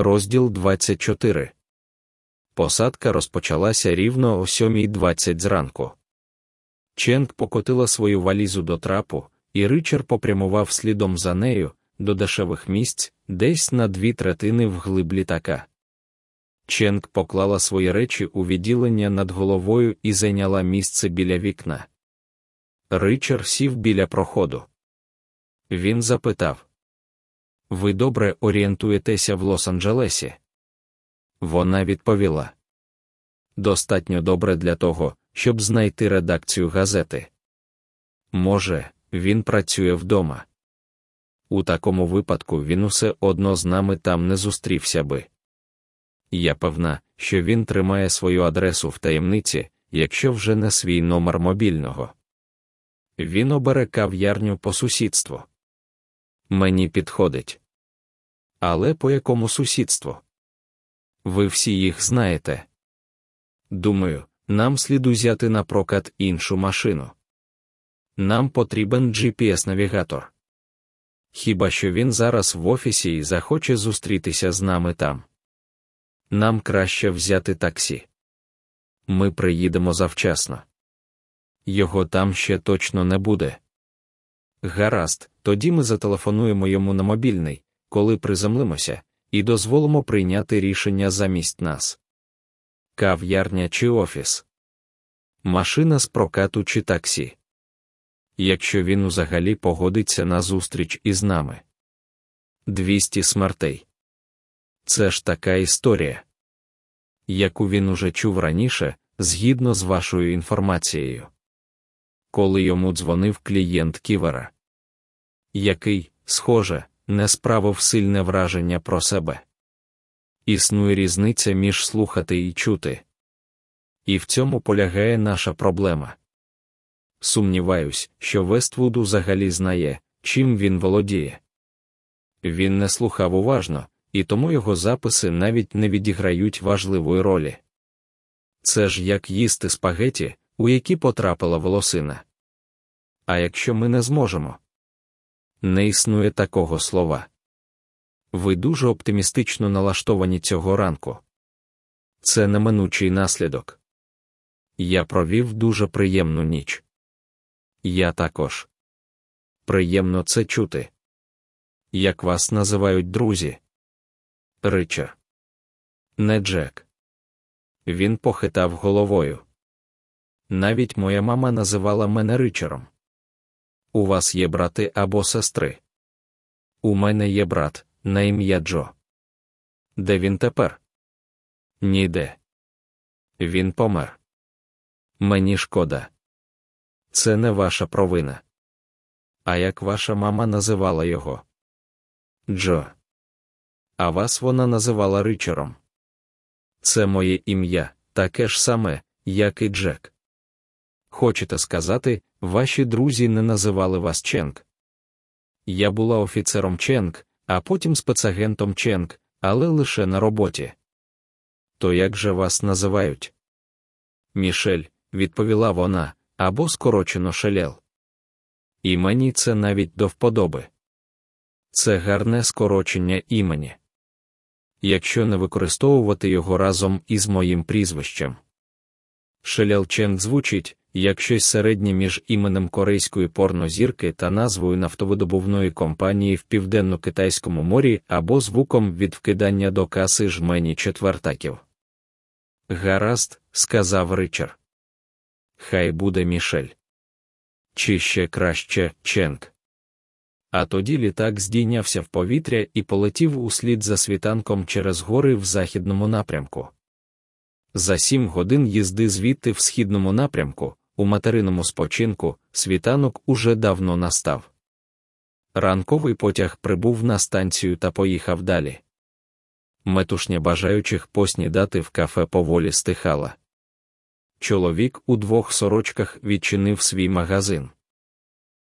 Розділ 24 Посадка розпочалася рівно о 7.20 зранку. Ченк покотила свою валізу до трапу, і Ричар попрямував слідом за нею до дешевих місць десь на дві третини вглиб літака. Ченк поклала свої речі у відділення над головою і зайняла місце біля вікна. Ричар сів біля проходу. Він запитав: Ви добре орієнтуєтеся в Лос-Анджелесі? Вона відповіла: Достатньо добре для того, щоб знайти редакцію газети. Може, він працює вдома. У такому випадку він усе одно з нами там не зустрівся би. Я певна, що він тримає свою адресу в таємниці, якщо вже не свій номер мобільного. Він обере кав'ярню по сусідству. Мені підходить. Але по якому сусідству? Ви всі їх знаєте. Думаю, нам слід узяти на прокат іншу машину. Нам потрібен GPS-навігатор. Хіба що він зараз в офісі і захоче зустрітися з нами там. Нам краще взяти таксі. Ми приїдемо завчасно. Його там ще точно не буде. Гаразд, тоді ми зателефонуємо йому на мобільний, коли приземлимося, і дозволимо прийняти рішення замість нас. Кав'ярня чи офіс, машина з прокату чи таксі. Якщо він взагалі погодиться на зустріч із нами. 200 смертей. Це ж така історія, яку він уже чув раніше, згідно з вашою інформацією. Коли йому дзвонив клієнт Ківера, який, схоже, не справив сильне враження про себе. Існує різниця між слухати і чути. І в цьому полягає наша проблема. Сумніваюсь, що Вествуд взагалі знає, чим він володіє. Він не слухав уважно, і тому його записи навіть не відіграють важливої ролі. Це ж як їсти спагеті, у які потрапила волосина. А якщо ми не зможемо, не існує такого слова. Ви дуже оптимістично налаштовані цього ранку. Це неминучий наслідок. Я провів дуже приємну ніч. Я також. Приємно це чути. Як вас називають друзі? Ричар. Не Джек. Він похитав головою. Навіть моя мама називала мене Ричаром. У вас є брати або сестри? У мене є брат, на ім'я Джо. Де він тепер? Ніде. Він помер. Мені шкода. Це не ваша провина. А як ваша мама називала його? Джо. А вас вона називала Ричаром. Це моє ім'я, таке ж саме, як і Джек. Хочете сказати, ваші друзі не називали вас Ченк? Я була офіцером Ченк, а потім спецагентом Ченк, але лише на роботі. То як же вас називають? Мішель, відповіла вона, або скорочено шелел. І мені це навіть до вподоби. Це гарне скорочення імені. Якщо не використовувати його разом із моїм прізвищем. Шелел Ченк звучить, як щось середнє між іменем корейської порнозірки та назвою нафтовидобувної компанії в південно-китайському морі або звуком від вкидання до каси жмені четвертаків. Гаразд, сказав Ричард. Хай буде Мішель. Чи ще краще Ченк. А тоді літак здійнявся в повітря і полетів услід за світанком через гори в західному напрямку. За сім годин їзди звідти в східному напрямку, у материному спочинку, світанок уже давно настав. Ранковий потяг прибув на станцію та поїхав далі. Метушня бажаючих поснідати в кафе поволі стихала. Чоловік у двох сорочках відчинив свій магазин.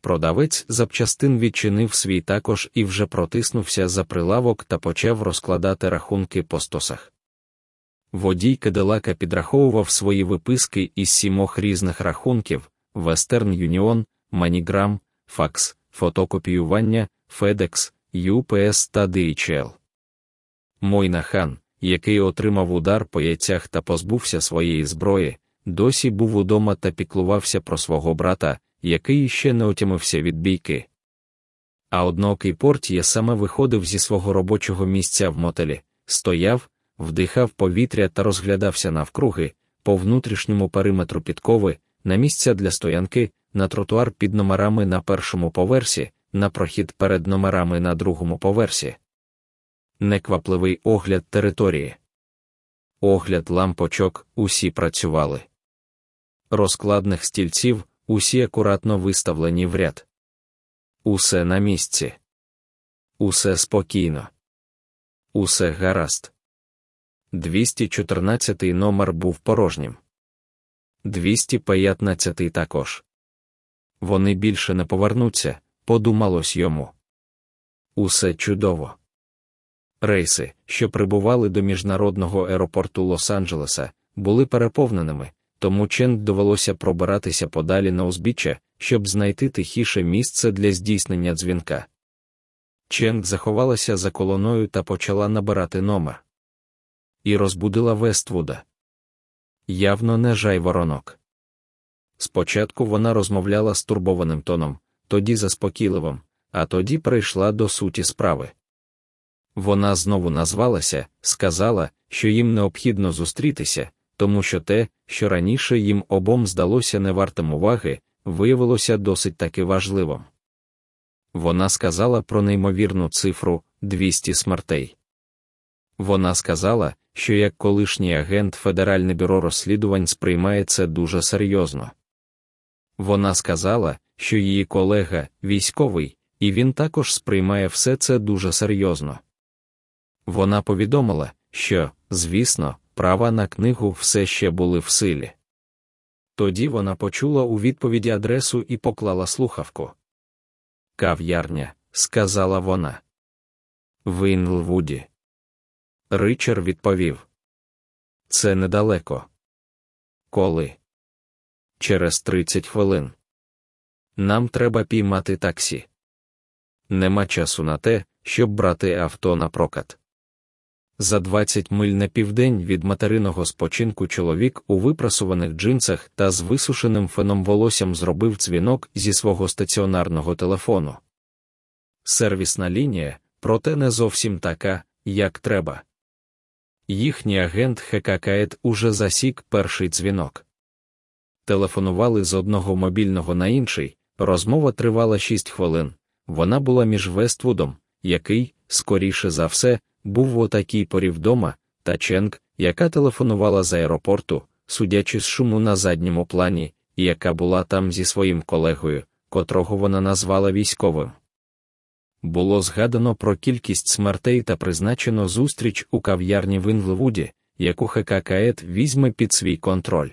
Продавець запчастин відчинив свій також і вже протиснувся за прилавок та почав розкладати рахунки по стосах. Водій Кадилака підраховував свої виписки із сімох різних рахунків: Western Union, MoneyGram, Факс, фотокопіювання, FedEx, UPS та DHL. Мойнахан, який отримав удар по яйцях та позбувся своєї зброї, досі був удома та піклувався про свого брата, який ще не отямився від бійки. А одноокий портіє саме виходив зі свого робочого місця в мотелі, стояв, вдихав повітря та розглядався навкруги, по внутрішньому периметру підкови, на місця для стоянки, на тротуар під номерами на першому поверсі, на прохід перед номерами на другому поверсі. Неквапливий огляд території. Огляд лампочок усі працювали. Розкладних стільців усі акуратно виставлені в ряд. Усе на місці. Усе спокійно. Усе гаразд. 214 номер був порожнім. 215 також. Вони більше не повернуться, подумалось йому. Усе чудово. Рейси, що прибували до міжнародного аеропорту Лос-Анджелеса, були переповненими, тому Чен довелося пробиратися подалі на узбіччя, щоб знайти тихіше місце для здійснення дзвінка. Ченг заховалася за колоною та почала набирати номер. І розбудила Вествуда. Явно не жай воронок. Спочатку вона розмовляла стурбованим тоном, тоді заспокійливим, а тоді прийшла до суті справи. Вона знову назвалася, сказала, що їм необхідно зустрітися, тому що те, що раніше їм обом здалося невартим уваги, виявилося досить таки важливим. Вона сказала про неймовірну цифру 200 смертей. Вона сказала, що як колишній агент Федеральне бюро розслідувань сприймає це дуже серйозно. Вона сказала, що її колега військовий, і він також сприймає все це дуже серйозно. Вона повідомила, що, звісно, права на книгу все ще були в силі. Тоді вона почула у відповіді адресу і поклала слухавку. Кав'ярня, сказала вона. В Інлвуді. Ричар відповів. Це недалеко. Коли? Через 30 хвилин. Нам треба піймати таксі. Нема часу на те, щоб брати авто на прокат. За 20 миль на південь від материного спочинку чоловік у випрасуваних джинсах та з висушеним феном волоссям зробив дзвінок зі свого стаціонарного телефону. Сервісна лінія, проте не зовсім така, як треба. Їхній агент ХККЕТ уже засік перший дзвінок. Телефонували з одного мобільного на інший, розмова тривала 6 хвилин. Вона була між Вествудом, який, скоріше за все, був в отакій порі вдома, та Ченк, яка телефонувала з аеропорту, судячи з шуму на задньому плані, і яка була там зі своїм колегою, котрого вона назвала військовим. Було згадано про кількість смертей та призначено зустріч у кав'ярні в Інглвуді, яку Хаккет візьме під свій контроль.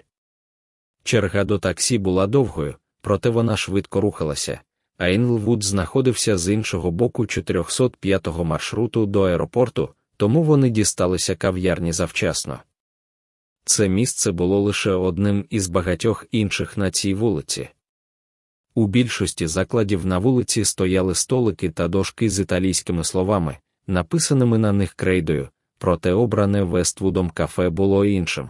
Черга до таксі була довгою, проте вона швидко рухалася, а Інглвуд знаходився з іншого боку 405-го маршруту до аеропорту, тому вони дісталися кав'ярні завчасно. Це місце було лише одним із багатьох інших на цій вулиці. У більшості закладів на вулиці стояли столики та дошки з італійськими словами, написаними на них крейдою, проте обране Вествудом кафе було іншим.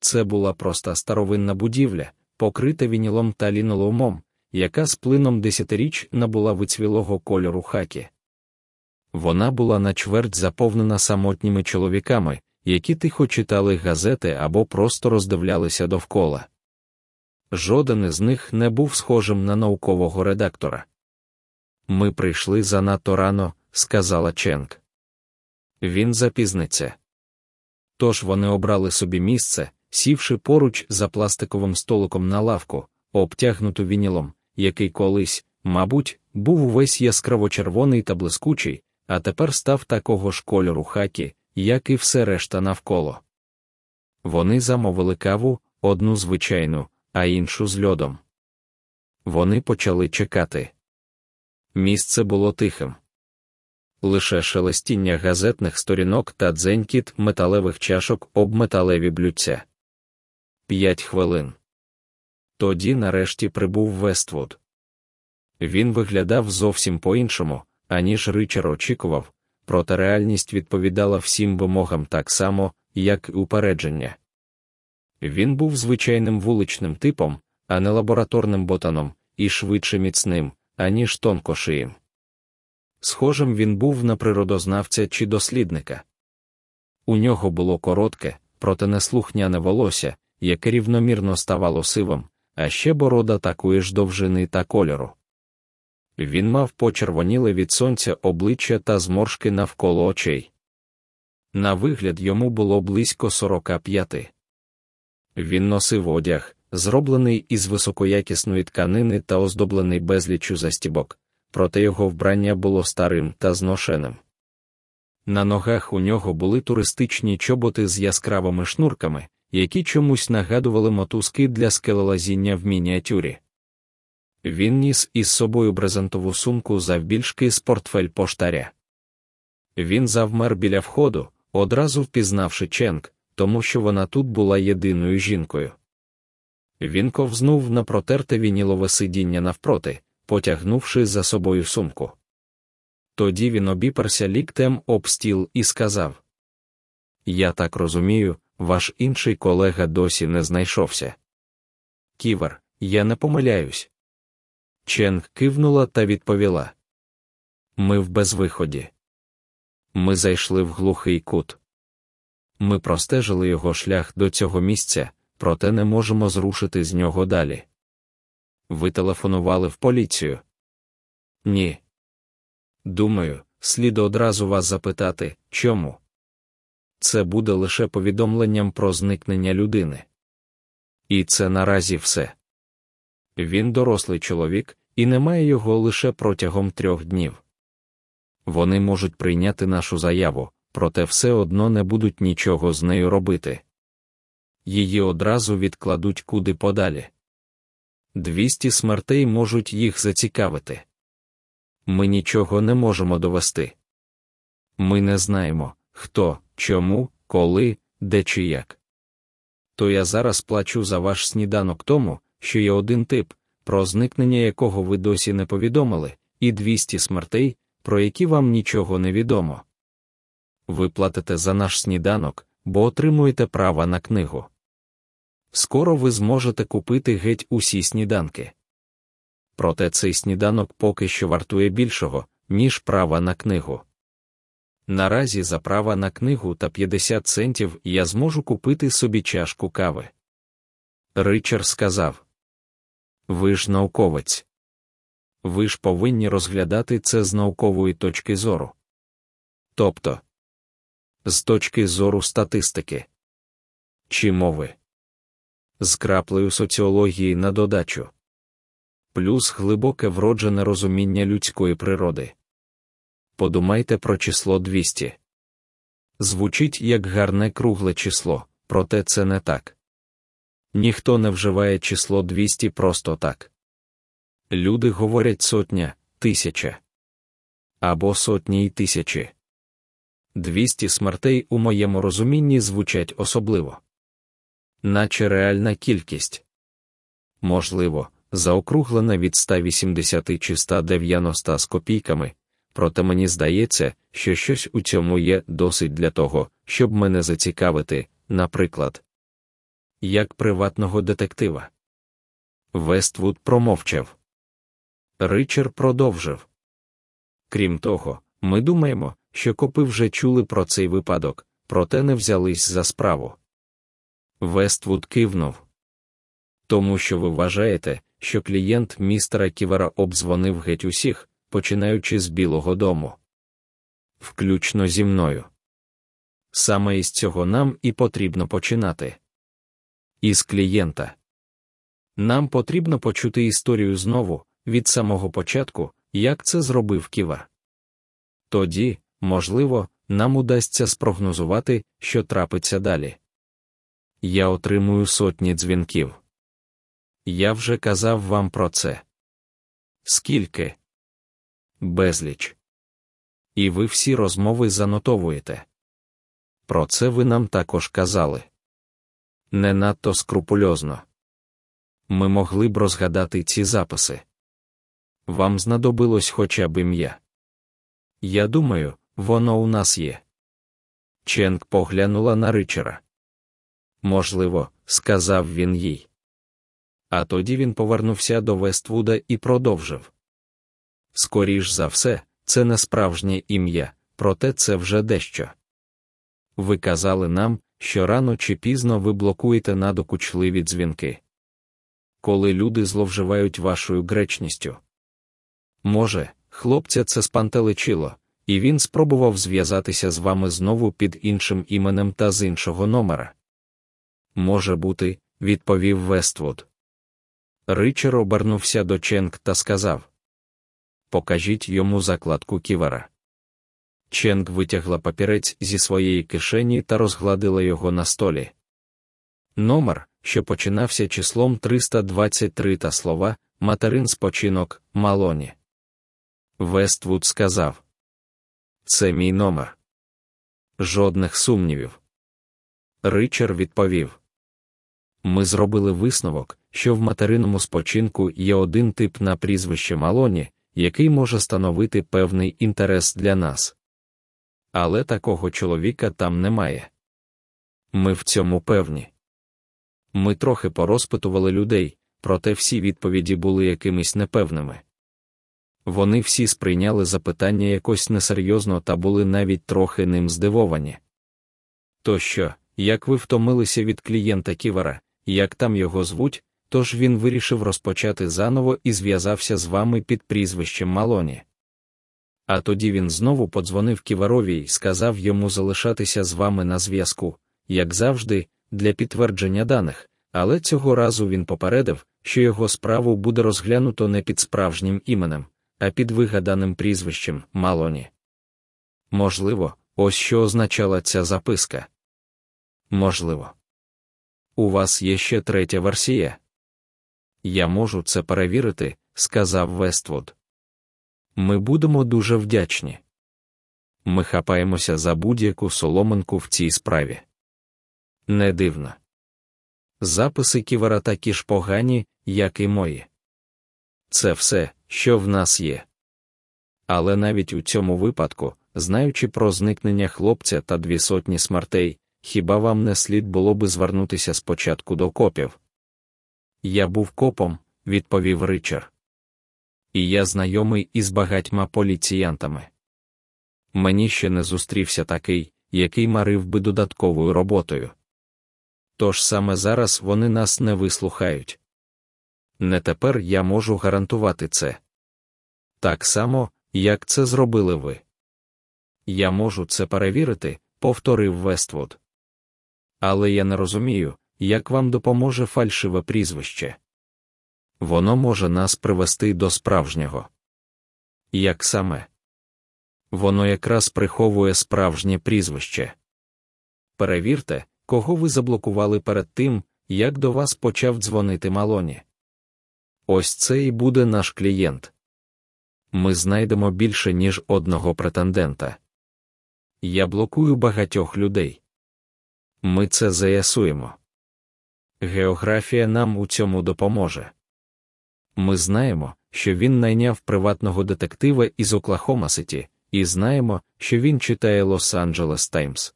Це була проста старовинна будівля, покрита вінілом та ліноломом, яка з плином десятиріч набула вицвілого кольору хакі. Вона була на чверть заповнена самотніми чоловіками, які тихо читали газети або просто роздивлялися довкола. Жоден із них не був схожим на наукового редактора. Ми прийшли занадто рано, сказала Ченк. Він запізниться. Тож вони обрали собі місце, сівши поруч за пластиковим столиком на лавку, обтягнуту вінілом, який колись, мабуть, був увесь яскраво червоний та блискучий, а тепер став такого ж кольору хакі, як і все решта навколо. Вони замовили каву, одну звичайну, а іншу з льодом. Вони почали чекати. Місце було тихим. Лише шелестіння газетних сторінок та дзенькіт металевих чашок об металеві блюдця. П'ять хвилин. Тоді нарешті прибув Вествуд. Він виглядав зовсім по-іншому, аніж Ричар очікував, проте реальність відповідала всім вимогам так само, як і упередження. Він був звичайним вуличним типом, а не лабораторним ботаном, і швидше міцним, аніж тонкошиїм. Схожим він був на природознавця чи дослідника. У нього було коротке, проте неслухняне волосся, яке рівномірно ставало сивим, а ще борода такої ж довжини та кольору. Він мав почервоніле від сонця обличчя та зморшки навколо очей. На вигляд йому було близько сорока п'яти. Він носив одяг, зроблений із високоякісної тканини та оздоблений безліччю застібок, проте його вбрання було старим та зношеним. На ногах у нього були туристичні чоботи з яскравими шнурками, які чомусь нагадували мотузки для скелелазіння в мініатюрі. Він ніс із собою брезентову сумку завбільшки з портфель поштаря. Він завмер біля входу, одразу впізнавши Ченк, тому що вона тут була єдиною жінкою. Він ковзнув на протерте вінілове сидіння навпроти, потягнувши за собою сумку. Тоді він обіперся ліктем об стіл і сказав: Я так розумію, ваш інший колега досі не знайшовся. Ківер, я не помиляюсь. Ченг кивнула та відповіла: Ми в безвиході. Ми зайшли в глухий кут. Ми простежили його шлях до цього місця, проте не можемо зрушити з нього далі. Ви телефонували в поліцію? Ні. Думаю, слід одразу вас запитати, чому? Це буде лише повідомленням про зникнення людини. І це наразі все. Він дорослий чоловік, і немає його лише протягом трьох днів. Вони можуть прийняти нашу заяву, проте все одно не будуть нічого з нею робити. Її одразу відкладуть куди подалі. Двісті смертей можуть їх зацікавити. Ми нічого не можемо довести. Ми не знаємо, хто, чому, коли, де чи як. То я зараз плачу за ваш сніданок тому, що є один тип, про зникнення якого ви досі не повідомили, і 200 смертей, про які вам нічого не відомо. Ви платите за наш сніданок, бо отримуєте право на книгу. Скоро ви зможете купити геть усі сніданки. Проте цей сніданок поки що вартує більшого, ніж права на книгу. Наразі за права на книгу та 50 центів я зможу купити собі чашку кави. Ричард сказав Ви ж науковець. Ви ж повинні розглядати це з наукової точки зору. Тобто, з точки зору статистики чи мови, з краплею соціології на додачу, плюс глибоке вроджене розуміння людської природи. Подумайте про число 200. Звучить як гарне кругле число, проте це не так. Ніхто не вживає число 200 просто так. Люди говорять сотня, тисяча або сотні й тисячі. 200 смертей у моєму розумінні звучать особливо, наче реальна кількість. Можливо, заокруглена від 180 чи 190 з копійками, проте мені здається, що щось у цьому є досить для того, щоб мене зацікавити, наприклад, як приватного детектива. Вествуд промовчав. Ричард продовжив. Крім того, ми думаємо, що копи вже чули про цей випадок, проте не взялись за справу. Вествуд кивнув. Тому що ви вважаєте, що клієнт містера Ківера обдзвонив геть усіх, починаючи з Білого дому. Включно зі мною. Саме із цього нам і потрібно починати. Із клієнта. Нам потрібно почути історію знову, від самого початку, як це зробив Ківер. Тоді, можливо, нам удасться спрогнозувати, що трапиться далі. Я отримую сотні дзвінків. Я вже казав вам про це. Скільки? Безліч. І ви всі розмови занотовуєте. Про це ви нам також казали. Не надто скрупульозно. Ми могли б розгадати ці записи. Вам знадобилось хоча б ім'я. Я думаю, воно у нас є. Ченк поглянула на ричера. Можливо, сказав він їй. А тоді він повернувся до Вествуда і продовжив. Скоріш за все, це не справжнє ім'я, проте це вже дещо. Ви казали нам, що рано чи пізно ви блокуєте надокучливі дзвінки. Коли люди зловживають вашою гречністю. Може, хлопця це спантеличило, і він спробував зв'язатися з вами знову під іншим іменем та з іншого номера. Може бути, відповів Вествуд. Ричер обернувся до Ченк та сказав Покажіть йому закладку ківера. Ченк витягла папірець зі своєї кишені та розгладила його на столі. Номер, що починався числом 323 та слова материн спочинок Малоні. Вествуд сказав Це мій номер. Жодних сумнівів. Ричар відповів Ми зробили висновок, що в материному спочинку є один тип на прізвище Малоні, який може становити певний інтерес для нас. Але такого чоловіка там немає. Ми в цьому певні. Ми трохи порозпитували людей, проте всі відповіді були якимись непевними. Вони всі сприйняли запитання якось несерйозно та були навіть трохи ним здивовані. То що, як ви втомилися від клієнта Ківера, як там його звуть, тож він вирішив розпочати заново і зв'язався з вами під прізвищем Малоні. А тоді він знову подзвонив Ківарові і сказав йому залишатися з вами на зв'язку, як завжди, для підтвердження даних, але цього разу він попередив, що його справу буде розглянуто не під справжнім іменем, а під вигаданим прізвищем Малоні. Можливо, ось що означала ця записка. Можливо. У вас є ще третя версія. Я можу це перевірити, сказав Вествуд. Ми будемо дуже вдячні. Ми хапаємося за будь-яку соломинку в цій справі. Не дивно. Записи ківера такі ж погані, як і мої. Це все, що в нас є. Але навіть у цьому випадку, знаючи про зникнення хлопця та дві сотні смертей, хіба вам не слід було би звернутися спочатку до копів? Я був копом, відповів Ричард. І я знайомий із багатьма поліціянтами. Мені ще не зустрівся такий, який марив би додатковою роботою. Тож саме зараз вони нас не вислухають. Не тепер я можу гарантувати це. Так само, як це зробили ви. Я можу це перевірити, повторив Вествуд. Але я не розумію, як вам допоможе фальшиве прізвище. Воно може нас привести до справжнього. Як саме? Воно якраз приховує справжнє прізвище. Перевірте, кого ви заблокували перед тим, як до вас почав дзвонити Малоні. Ось це і буде наш клієнт. Ми знайдемо більше, ніж одного претендента. Я блокую багатьох людей. Ми це заясуємо. Географія нам у цьому допоможе. Ми знаємо, що він найняв приватного детектива із Оклахома Ситі, і знаємо, що він читає Лос-Анджелес Таймс.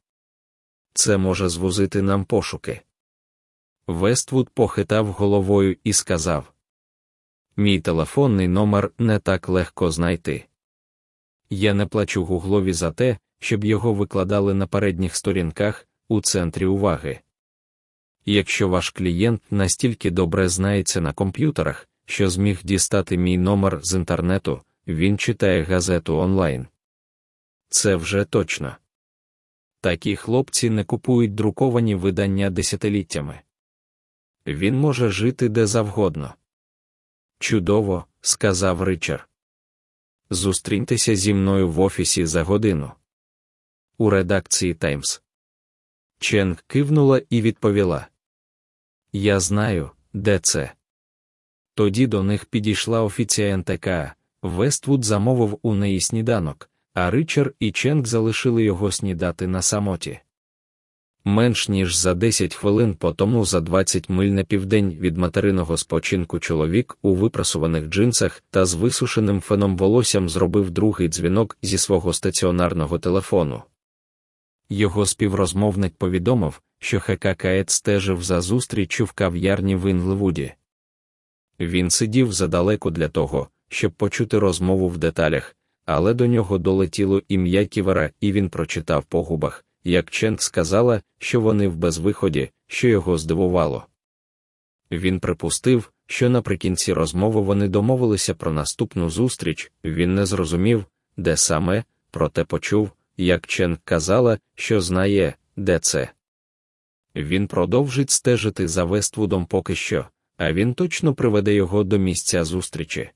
Це може звузити нам пошуки. Вествуд похитав головою і сказав: Мій телефонний номер не так легко знайти. Я не плачу гуглові за те, щоб його викладали на передніх сторінках у центрі уваги. Якщо ваш клієнт настільки добре знається на комп'ютерах, що зміг дістати мій номер з інтернету, він читає газету онлайн. Це вже точно. Такі хлопці не купують друковані видання десятиліттями. Він може жити де завгодно. Чудово, сказав Ричард. Зустріньтеся зі мною в офісі за годину. У редакції Таймс. Ченг кивнула і відповіла: Я знаю, де це. Тоді до них підійшла офіціантка. Вествуд замовив у неї сніданок, а Ричард і Ченг залишили його снідати на самоті. Менш ніж за 10 хвилин по тому за 20 миль на південь від материного спочинку чоловік у випрасуваних джинсах та з висушеним феном волоссям зробив другий дзвінок зі свого стаціонарного телефону. Його співрозмовник повідомив, що Хекакает стежив за зустріччю в кав'ярні в Інлвуді. Він сидів задалеко для того, щоб почути розмову в деталях, але до нього долетіло ім'я Ківера, і він прочитав по губах, як Ченк сказала, що вони в безвиході, що його здивувало. Він припустив, що наприкінці розмови вони домовилися про наступну зустріч, він не зрозумів, де саме, проте почув, як Ченк казала, що знає, де це. Він продовжить стежити за Вествудом поки що, а він точно приведе його до місця зустрічі.